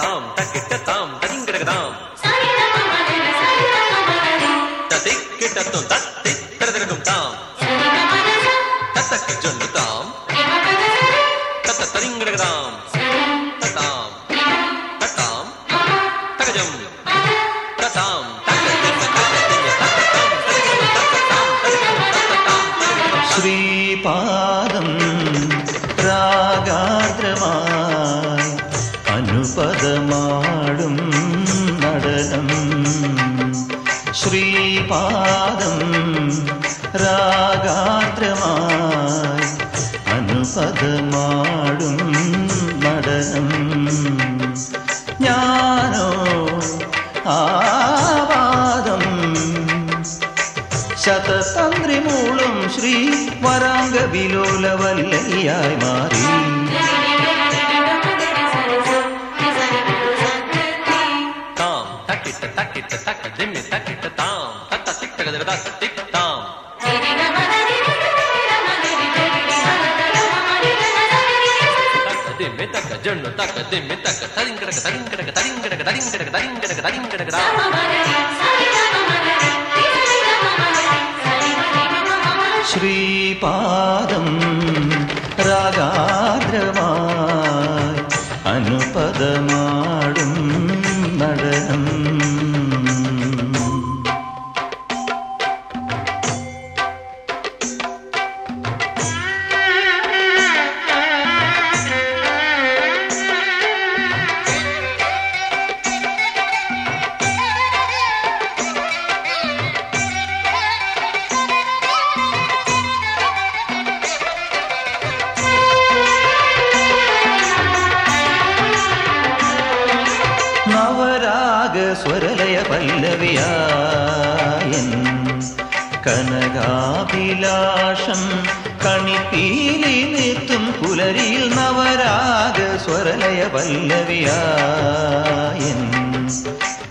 താം തക്കിട്ട താം തരിങ്കടകതാം തത്തിക്കിട്ടത്തും തത്തി തരതിരകും താം തത്തക്ക് ജൊന്നു താം തത്ത തരിങ്കടകതാം തത്താം തത്താം തകജം തത്താം തക്കത്തിന്ന തക്കത്തിന്ന തത്തത്താം തരികിടം തത്തത്താം തരികിടം തത്തത്താം തരികിടം ശ്രീപാദം രാഗാർദ്രമായി അനുപദമാടും നടനം. ശ്രീപാദം രാഗാത്രമായി അനുപദമാടും നടനം. ഞാനോ ആവാദം ശതതന്ത്രിമൂളും ശ്രീ വരാംഗ വിലോലവല്ലയായി മാറി. తగదగదా టిక్ టామ్ తక్క తక్క దిమ్మి తక్క శ్రీపాదం రాగాద్రమా అనుపదమా നവരാഗ സ്വരലയ പല്ലവിയായൻ. കനകാഭിലാഷം കണിപ്പീലി നിർത്തും പുലരിയിൽ നവരാഗ സ്വരലയ പല്ലവിയായൻ.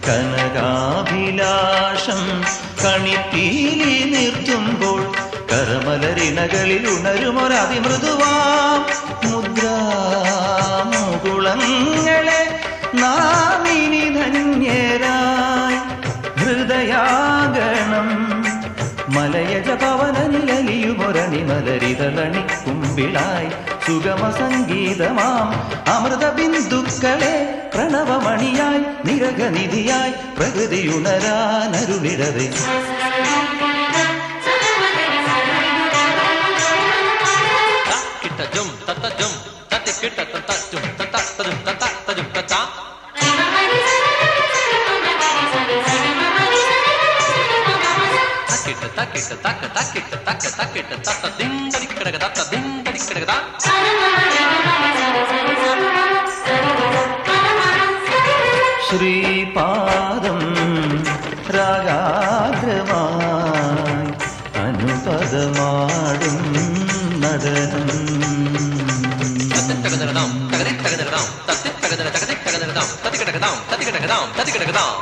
കനകാഭിലാഷം കണിപ്പീലി നിർത്തുമ്പോൾ കരമലരിണകളിൽ ഉണരുമൊരതിമൃദുവാം മുദ്രാമുകുളങ്ങളെ നാമിനി ധന്യരായി ഹൃദയാഗണം. മലയജ പവനനിലലിയുമൊരണിമലരിതളണി കുമ്പിളായി സുഗമ സംഗീതമാം അമൃത ബിന്ദുക്കളെ പ്രണവമണിയായി നിരകനിധിയായി പ്രകൃതിയുണരാനരുളിടവേ. തക്കിട്ട ജും తక్కిట తక్క తక్కిట తక్క తక్కిట తత్త దిండడి కడగ తత్త దిండడి కడగ శ్రీపాదం రాగాగ్రమాయ్ అనుపదమాడుం నదనం తగదరదాం తగది తగదరదాం తత్తి తగదర తగది తగదరదాం తతి కటకదాం.